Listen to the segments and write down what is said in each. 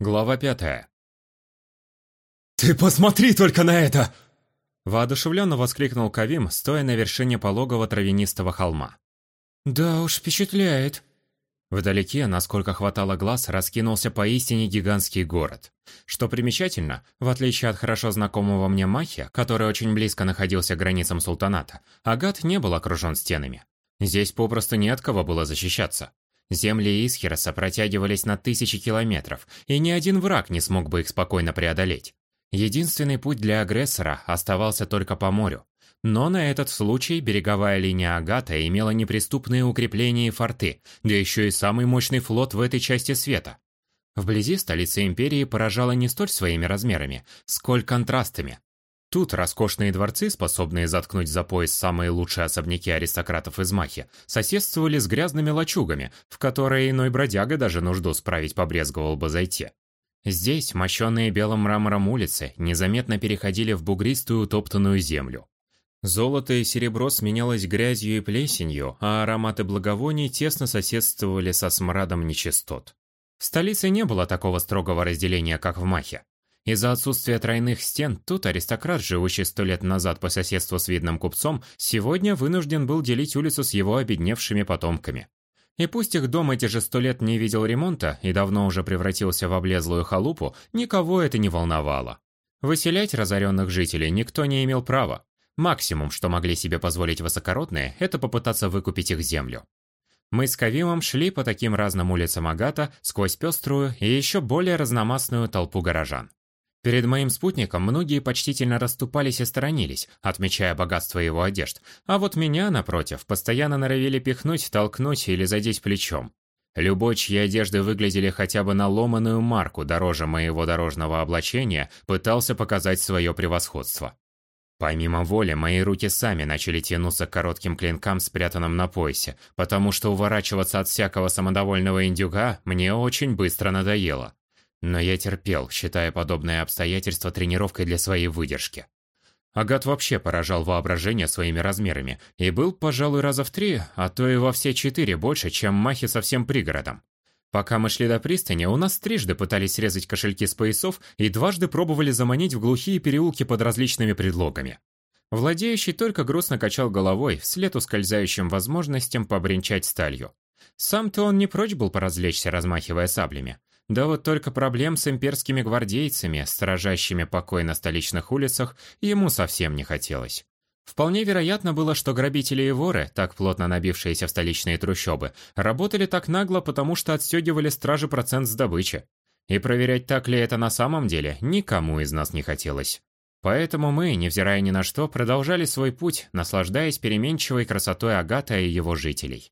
Глава пятая. «Ты посмотри только на это!» Воодушевленно воскликнул Кавим, стоя на вершине пологого травянистого холма. «Да уж, впечатляет!» Вдалеке, насколько хватало глаз, раскинулся поистине гигантский город. Что примечательно, в отличие от хорошо знакомого мне Махи, который очень близко находился к границам султаната, Агат не был окружен стенами. Здесь попросту не от кого было защищаться. Земли Исхироса протягивались на тысячи километров, и ни один враг не смог бы их спокойно преодолеть. Единственный путь для агрессора оставался только по морю. Но на этот случай береговая линия Агата имела неприступные укрепления и форты, да еще и самый мощный флот в этой части света. Вблизи столица империи поражала не столь своими размерами, сколь контрастами. Тут роскошные дворцы, способные заткнуть за пояс самые лучшие особняки аристократов из Махи, соседствовали с грязными лачугами, в которые иной бродяга даже нужду справить побрезговал бы зайти. Здесь мощенные белым мрамором улицы незаметно переходили в бугристую утоптанную землю. Золото и серебро сменялось грязью и плесенью, а ароматы благовоний тесно соседствовали со смрадом нечистот. В столице не было такого строгого разделения, как в Махе. Из-за отсутствия тройных стен, тут аристократ, живущий сто лет назад по соседству с видным купцом, сегодня вынужден был делить улицу с его обедневшими потомками. И пусть их дом эти же сто лет не видел ремонта и давно уже превратился в облезлую халупу, никого это не волновало. Выселять разоренных жителей никто не имел права. Максимум, что могли себе позволить высокородные, это попытаться выкупить их землю. Мы с Кавимом шли по таким разным улицам Агата сквозь пеструю и еще более разномастную толпу горожан. Перед моим спутником многие почтительно расступались и сторонились, отмечая богатство его одежд, а вот меня, напротив, постоянно норовили пихнуть, толкнуть или задеть плечом. Любой, чьи одежды выглядели хотя бы на ломаную марку дороже моего дорожного облачения, пытался показать свое превосходство. Помимо воли, мои руки сами начали тянуться к коротким клинкам, спрятанным на поясе, потому что уворачиваться от всякого самодовольного индюга мне очень быстро надоело. Но я терпел, считая подобное обстоятельство тренировкой для своей выдержки. Агат вообще поражал воображение своими размерами и был, пожалуй, раза в три, а то и во все четыре больше, чем Махи со всем пригородом. Пока мы шли до пристани, у нас трижды пытались срезать кошельки с поясов и дважды пробовали заманить в глухие переулки под различными предлогами. Владеющий только грустно качал головой, вслед ускользающим возможностям побренчать сталью. Сам-то он не прочь был поразвлечься, размахивая саблями. Да вот только проблем с имперскими гвардейцами, сторожащими покой на столичных улицах, ему совсем не хотелось. Вполне вероятно было, что грабители и воры, так плотно набившиеся в столичные трущобы, работали так нагло, потому что отстегивали стражи процент с добычи. И проверять, так ли это на самом деле, никому из нас не хотелось. Поэтому мы, невзирая ни на что, продолжали свой путь, наслаждаясь переменчивой красотой Агата и его жителей.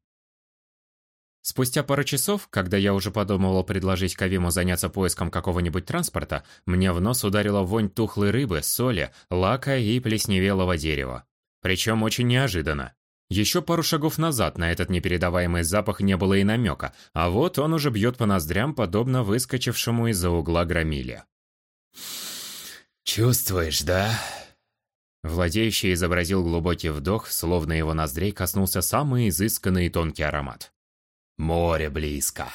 Спустя пару часов, когда я уже подумывал предложить Кавиму заняться поиском какого-нибудь транспорта, мне в нос ударила вонь тухлой рыбы, соли, лака и плесневелого дерева. Причем очень неожиданно. Еще пару шагов назад на этот непередаваемый запах не было и намека, а вот он уже бьет по ноздрям, подобно выскочившему из-за угла громиле. «Чувствуешь, да?» Владеющий изобразил глубокий вдох, словно его ноздрей коснулся самый изысканный и тонкий аромат. Море близко.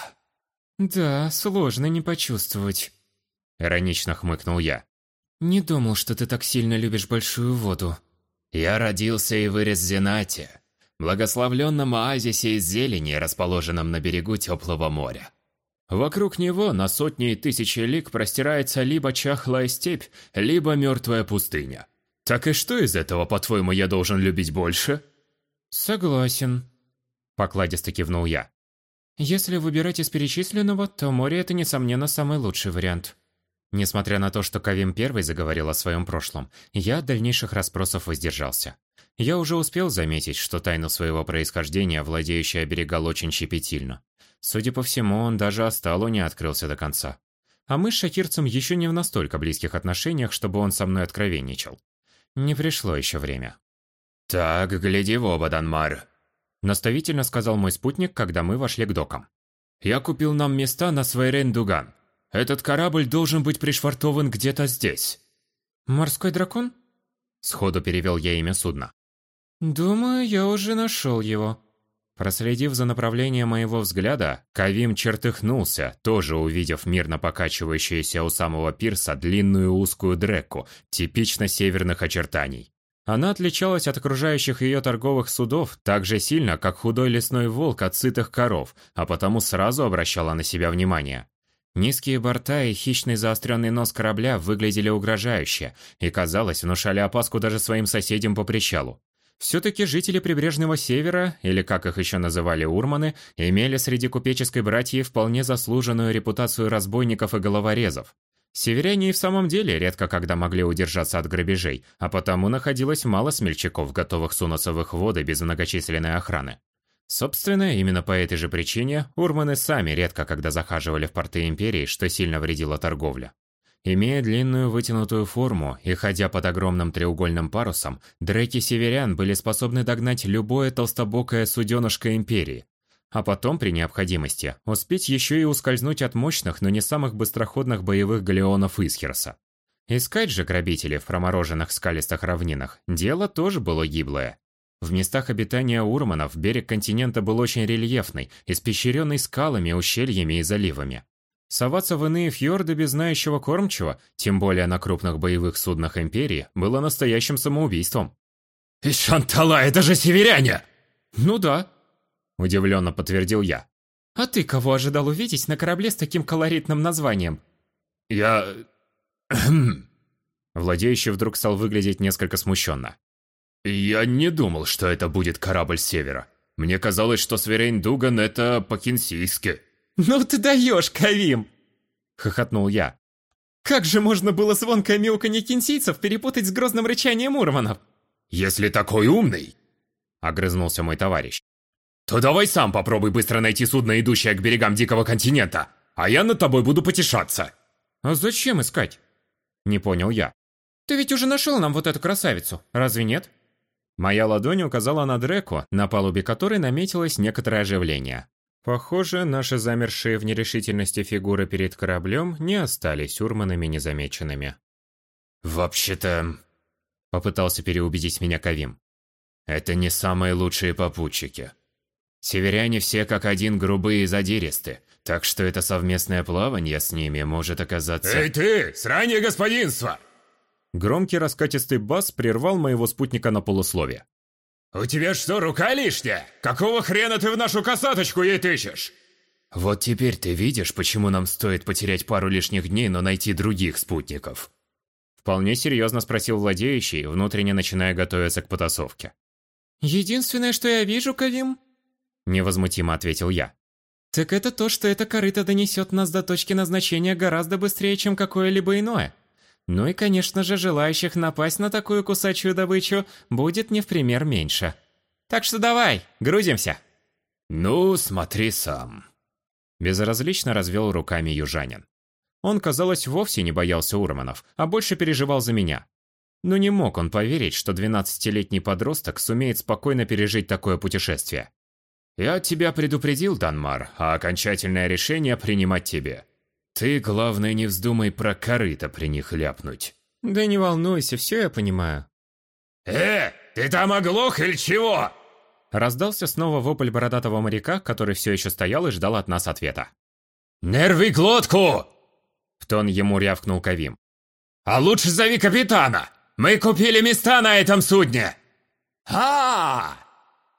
Да, сложно не почувствовать. Иронично хмыкнул я. Не думал, что ты так сильно любишь большую воду. Я родился и вырос в Зенате, благословленном оазисе из зелени, расположенном на берегу теплого моря. Вокруг него на сотни и тысячи лиг простирается либо чахлая степь, либо мертвая пустыня. Так и что из этого, по-твоему, я должен любить больше? Согласен. Покладисто кивнул я. Если выбирать из перечисленного, то море это, несомненно, самый лучший вариант. Несмотря на то, что Кавим первый заговорил о своем прошлом, я от дальнейших расспросов воздержался. Я уже успел заметить, что тайну своего происхождения владеющий оберегал очень щепетильно. Судя по всему, он даже Асталу не открылся до конца. А мы с Шакирцем еще не в настолько близких отношениях, чтобы он со мной откровенничал. Не пришло еще время. «Так, гляди в оба, Данмар», Наставительно сказал мой спутник, когда мы вошли к докам. «Я купил нам места на Свайрен-Дуган. Этот корабль должен быть пришвартован где-то здесь». «Морской дракон?» Сходу перевел я имя судна. «Думаю, я уже нашел его». Проследив за направлением моего взгляда, Кавим чертыхнулся, тоже увидев мирно покачивающуюся у самого пирса длинную узкую дреку, типично северных очертаний. Она отличалась от окружающих ее торговых судов так же сильно, как худой лесной волк от сытых коров, а потому сразу обращала на себя внимание. Низкие борта и хищный заостренный нос корабля выглядели угрожающе и, казалось, внушали опаску даже своим соседям по причалу. Все-таки жители прибрежного севера, или как их еще называли урманы, имели среди купеческой братьи вполне заслуженную репутацию разбойников и головорезов. Северяне и в самом деле редко когда могли удержаться от грабежей, а потому находилось мало смельчаков, готовых сунуться в их воды без многочисленной охраны. Собственно, именно по этой же причине урманы сами редко когда захаживали в порты Империи, что сильно вредило торговле. Имея длинную вытянутую форму и ходя под огромным треугольным парусом, дреки северян были способны догнать любое толстобокое суденышко Империи, а потом, при необходимости, успеть еще и ускользнуть от мощных, но не самых быстроходных боевых галеонов Исхерса. Искать же грабителей в промороженных скалистых равнинах – дело тоже было гиблое. В местах обитания урманов берег континента был очень рельефный, испещренный скалами, ущельями и заливами. Соваться в иные фьорды без знающего кормчего, тем более на крупных боевых суднах Империи, было настоящим самоубийством. «И Шантала, это же северяне!» «Ну да», Удивленно подтвердил я. «А ты кого ожидал увидеть на корабле с таким колоритным названием?» «Я... Владеющий вдруг стал выглядеть несколько смущенно. «Я не думал, что это будет корабль севера. Мне казалось, что Сверейн Дуган — это по-кинсийски». «Ну ты даешь, Кавим!» — хохотнул я. «Как же можно было звонкое мяуканье кинсийцев перепутать с грозным рычанием урманов?» «Если такой умный!» — огрызнулся мой товарищ. То давай сам попробуй быстро найти судно, идущее к берегам Дикого континента, а я над тобой буду потешаться. А зачем искать? Не понял я. Ты ведь уже нашел нам вот эту красавицу, разве нет? Моя ладонь указала на Дреку, на палубе которой наметилось некоторое оживление. Похоже, наши замершие в нерешительности фигуры перед кораблем не остались урманами незамеченными. «Вообще-то...» — попытался переубедить меня Кавим. «Это не самые лучшие попутчики. Северяне все как один грубые и задиристы, так что это совместное плавание с ними может оказаться... «Эй ты, сранее господинство!» Громкий раскатистый бас прервал моего спутника на полуслове. «У тебя что, рука лишняя? Какого хрена ты в нашу косаточку ей тычешь?» «Вот теперь ты видишь, почему нам стоит потерять пару лишних дней, но найти других спутников?» Вполне серьезно спросил владеющий, внутренне начиная готовиться к потасовке. «Единственное, что я вижу, Кавим, невозмутимо ответил я. Так это то, что эта корыта донесет нас до точки назначения гораздо быстрее, чем какое-либо иное. Ну и, конечно же, желающих напасть на такую кусачую добычу будет не в пример меньше. Так что давай, грузимся. Ну, смотри сам. Безразлично развел руками южанин. Он, казалось, вовсе не боялся урманов, а больше переживал за меня. Но не мог он поверить, что 12-летний подросток сумеет спокойно пережить такое путешествие. Я тебя предупредил, Данмар, а окончательное решение принимать тебе. Ты, главное, не вздумай про корыто при них ляпнуть. Да не волнуйся, все я понимаю. Э, ты там оглох или чего? Раздался снова вопль бородатого моряка, который все еще стоял и ждал от нас ответа. «Нерви глотку!» В тон ему рявкнул Кавим. «А лучше зови капитана! Мы купили места на этом судне!» «А,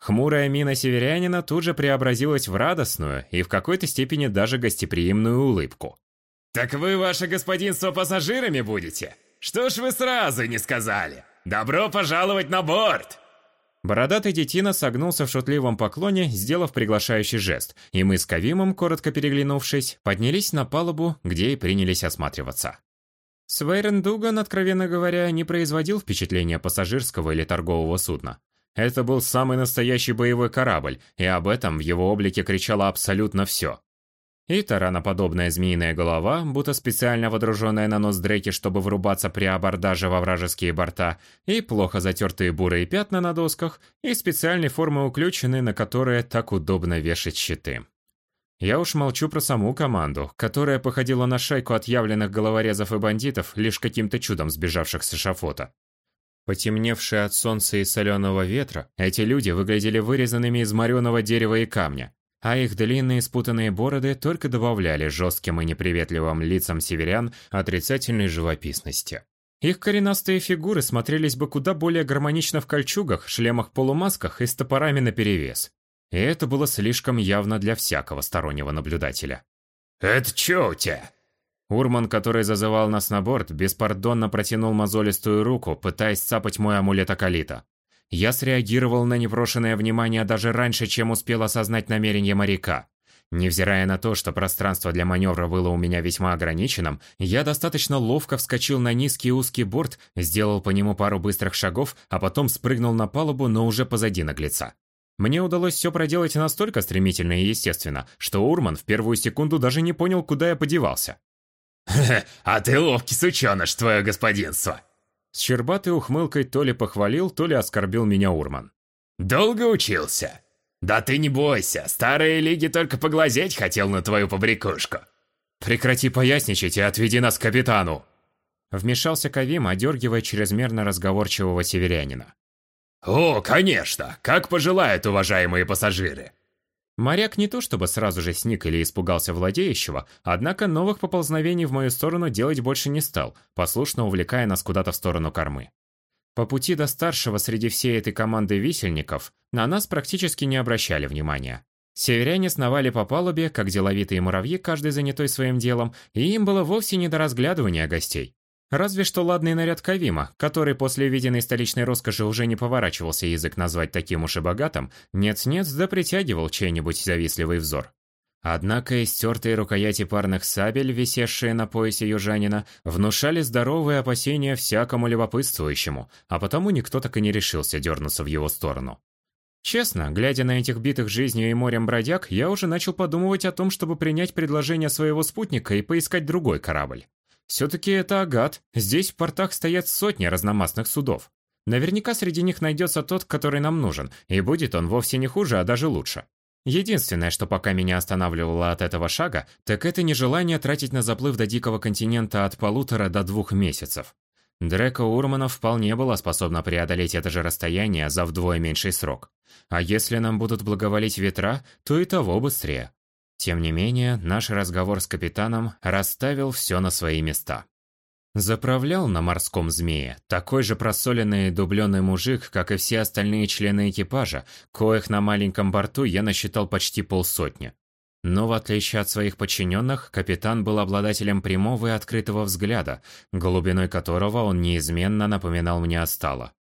Хмурая мина северянина тут же преобразилась в радостную и в какой-то степени даже гостеприимную улыбку. «Так вы, ваше господинство, пассажирами будете? Что ж вы сразу не сказали? Добро пожаловать на борт!» Бородатый детина согнулся в шутливом поклоне, сделав приглашающий жест, и мы с Кавимом, коротко переглянувшись, поднялись на палубу, где и принялись осматриваться. Свейрен Дуган, откровенно говоря, не производил впечатления пассажирского или торгового судна. Это был самый настоящий боевой корабль, и об этом в его облике кричало абсолютно все. И тараноподобная змеиная голова, будто специально водруженная на нос Дреки, чтобы врубаться при абордаже во вражеские борта, и плохо затертые бурые пятна на досках, и специальной формы уключены, на которые так удобно вешать щиты. Я уж молчу про саму команду, которая походила на шайку отъявленных головорезов и бандитов, лишь каким-то чудом сбежавших с эшафота. Потемневшие от солнца и соленого ветра, эти люди выглядели вырезанными из мореного дерева и камня, а их длинные спутанные бороды только добавляли жестким и неприветливым лицам северян отрицательной живописности. Их коренастые фигуры смотрелись бы куда более гармонично в кольчугах, шлемах-полумасках и с топорами наперевес. И это было слишком явно для всякого стороннего наблюдателя. «Это чё у тебя?» Урман, который зазывал нас на борт, беспардонно протянул мозолистую руку, пытаясь цапать мой амулет Акалита. Я среагировал на непрошенное внимание даже раньше, чем успел осознать намерение моряка. Невзирая на то, что пространство для маневра было у меня весьма ограниченным, я достаточно ловко вскочил на низкий узкий борт, сделал по нему пару быстрых шагов, а потом спрыгнул на палубу, но уже позади наглеца. Мне удалось все проделать настолько стремительно и естественно, что Урман в первую секунду даже не понял, куда я подевался. «А ты ловкий сученыш, твое господинство!» С щербатой ухмылкой то ли похвалил, то ли оскорбил меня Урман. «Долго учился?» «Да ты не бойся, старые лиги только поглазеть хотел на твою побрякушку». «Прекрати поясничать и отведи нас к капитану!» Вмешался Кавим, одергивая чрезмерно разговорчивого северянина. «О, конечно! Как пожелают уважаемые пассажиры!» Моряк не то чтобы сразу же сник или испугался владеющего, однако новых поползновений в мою сторону делать больше не стал, послушно увлекая нас куда-то в сторону кормы. По пути до старшего среди всей этой команды висельников на нас практически не обращали внимания. Северяне сновали по палубе, как деловитые муравьи, каждый занятой своим делом, и им было вовсе не до разглядывания гостей. Разве что ладный наряд Кавима, который после виденной столичной роскоши уже не поворачивался язык назвать таким уж и богатым, нет-нет, да притягивал чей-нибудь завистливый взор. Однако истертые рукояти парных сабель, висевшие на поясе южанина, внушали здоровые опасения всякому любопытствующему, а потому никто так и не решился дернуться в его сторону. Честно, глядя на этих битых жизнью и морем бродяг, я уже начал подумывать о том, чтобы принять предложение своего спутника и поискать другой корабль. Все-таки это Агат, здесь в портах стоят сотни разномастных судов. Наверняка среди них найдется тот, который нам нужен, и будет он вовсе не хуже, а даже лучше. Единственное, что пока меня останавливало от этого шага, так это нежелание тратить на заплыв до Дикого континента от полутора до двух месяцев. Дреко Урманов вполне была способна преодолеть это же расстояние за вдвое меньший срок. А если нам будут благоволить ветра, то и того быстрее. Тем не менее, наш разговор с капитаном расставил все на свои места. Заправлял на морском змее такой же просоленный и дубленый мужик, как и все остальные члены экипажа, коих на маленьком борту я насчитал почти полсотни. Но в отличие от своих подчиненных, капитан был обладателем прямого и открытого взгляда, глубиной которого он неизменно напоминал мне Астала.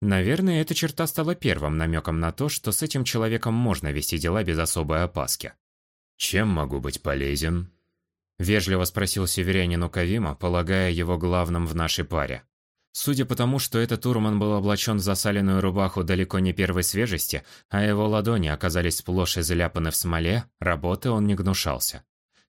Наверное, эта черта стала первым намеком на то, что с этим человеком можно вести дела без особой опаски. «Чем могу быть полезен?» Вежливо спросил северянин у Кавима, полагая его главным в нашей паре. Судя по тому, что этот Урман был облачен в засаленную рубаху далеко не первой свежести, а его ладони оказались сплошь заляпаны в смоле, работы он не гнушался.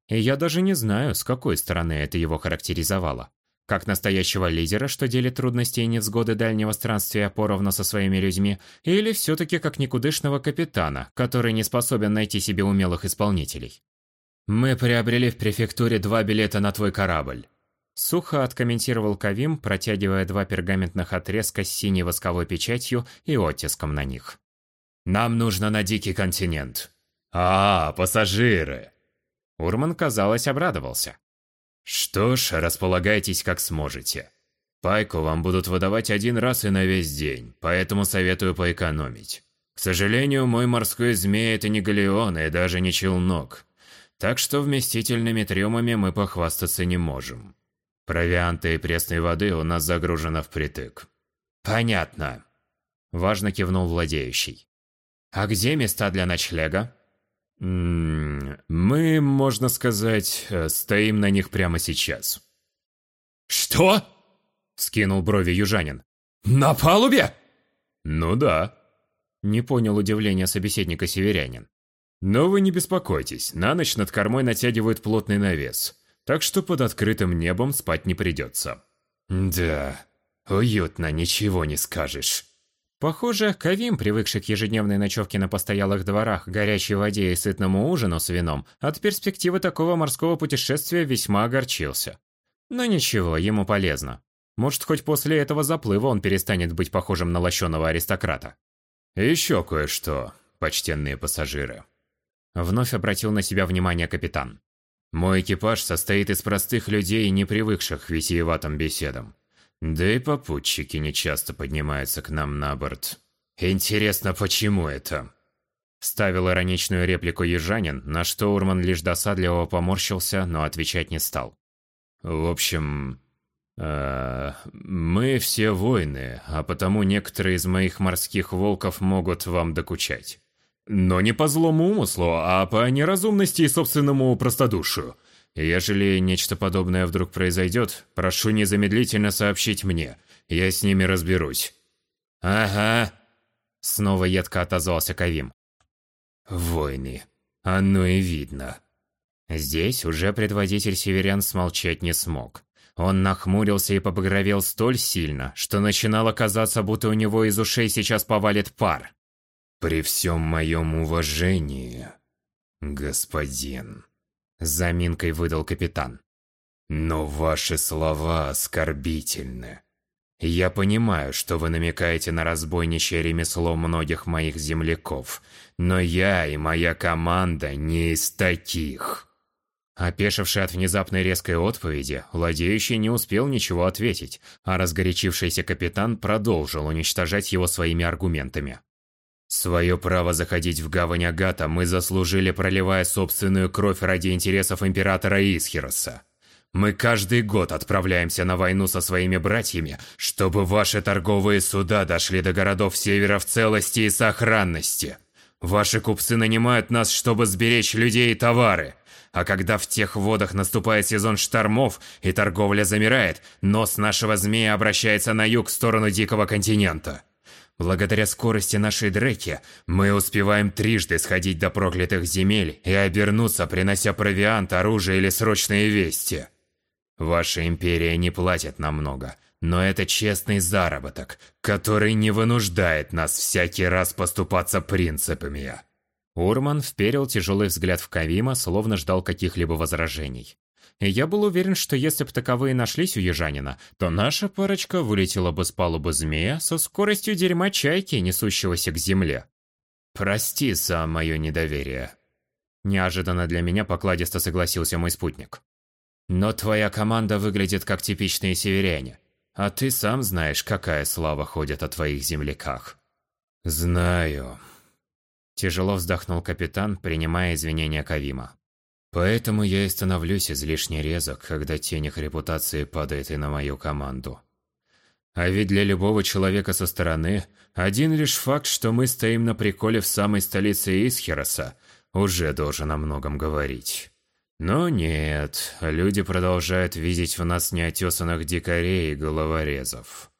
И я даже не знаю, с какой стороны это его характеризовало. Как настоящего лидера, что делит трудности и невзгоды дальнего странствия поровну со своими людьми, или все-таки как никудышного капитана, который не способен найти себе умелых исполнителей. «Мы приобрели в префектуре два билета на твой корабль». Сухо откомментировал Кавим, протягивая два пергаментных отрезка с синей восковой печатью и оттиском на них. «Нам нужно на Дикий континент». «А, пассажиры!» Урман, казалось, обрадовался. «Что ж, располагайтесь как сможете. Пайку вам будут выдавать один раз и на весь день, поэтому советую поэкономить. К сожалению, мой морской змей – это не галеон и даже не челнок. Так что вместительными трюмами мы похвастаться не можем. Провианта и пресной воды у нас загружено впритык. Понятно. Важно кивнул владеющий. А где места для ночлега? Мы, можно сказать, э, стоим на них прямо сейчас. Что? Скинул брови южанин. На палубе? Ну да. Не понял удивления собеседника северянин. Но вы не беспокойтесь, на ночь над кормой натягивают плотный навес, так что под открытым небом спать не придется. Да, уютно, ничего не скажешь. Похоже, Кавим, привыкший к ежедневной ночевке на постоялых дворах, горячей воде и сытному ужину с вином, от перспективы такого морского путешествия весьма огорчился. Но ничего, ему полезно. Может, хоть после этого заплыва он перестанет быть похожим на лощеного аристократа. «Еще кое-что, почтенные пассажиры». Вновь обратил на себя внимание капитан. «Мой экипаж состоит из простых людей, не привыкших к витиеватым беседам. Да и попутчики нечасто поднимаются к нам на борт. Интересно, почему это?» Ставил ироничную реплику ежанин, на что Урман лишь досадливо поморщился, но отвечать не стал. «В общем, э, мы все воины, а потому некоторые из моих морских волков могут вам докучать. Но не по злому умыслу, а по неразумности и собственному простодушию. Ежели нечто подобное вдруг произойдет, прошу незамедлительно сообщить мне. Я с ними разберусь». «Ага», — снова едко отозвался Кавим. «Войны. Оно и видно». Здесь уже предводитель северян смолчать не смог. Он нахмурился и побагровел столь сильно, что начинало казаться, будто у него из ушей сейчас повалит пар. «При всем моем уважении, господин», — заминкой выдал капитан. «Но ваши слова оскорбительны. Я понимаю, что вы намекаете на разбойничье ремесло многих моих земляков, но я и моя команда не из таких». Опешивший от внезапной резкой отповеди, владеющий не успел ничего ответить, а разгорячившийся капитан продолжил уничтожать его своими аргументами. Свое право заходить в гавань Агата мы заслужили, проливая собственную кровь ради интересов императора Исхироса. Мы каждый год отправляемся на войну со своими братьями, чтобы ваши торговые суда дошли до городов севера в целости и сохранности. Ваши купцы нанимают нас, чтобы сберечь людей и товары. А когда в тех водах наступает сезон штормов и торговля замирает, нос нашего змея обращается на юг в сторону Дикого континента. Благодаря скорости нашей дреки, мы успеваем трижды сходить до проклятых земель и обернуться, принося провиант, оружие или срочные вести. Ваша империя не платит нам много, но это честный заработок, который не вынуждает нас всякий раз поступаться принципами. Урман вперил тяжелый взгляд в Кавима, словно ждал каких-либо возражений. И я был уверен, что если бы таковые нашлись у ежанина, то наша парочка вылетела бы с палубы змея со скоростью дерьма чайки, несущегося к земле. «Прости за мое недоверие», – неожиданно для меня покладисто согласился мой спутник. «Но твоя команда выглядит как типичные северяне, а ты сам знаешь, какая слава ходит о твоих земляках». «Знаю», – тяжело вздохнул капитан, принимая извинения Кавима. Поэтому я и становлюсь излишне резок, когда тень их репутации падает и на мою команду. А ведь для любого человека со стороны, один лишь факт, что мы стоим на приколе в самой столице Исхероса, уже должен о многом говорить. Но нет, люди продолжают видеть в нас неотесанных дикарей и головорезов.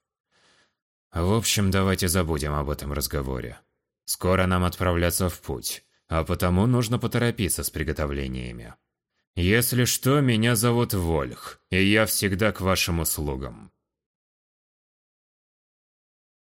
В общем, давайте забудем об этом разговоре. Скоро нам отправляться в путь а потому нужно поторопиться с приготовлениями. Если что, меня зовут Вольх, и я всегда к вашим услугам.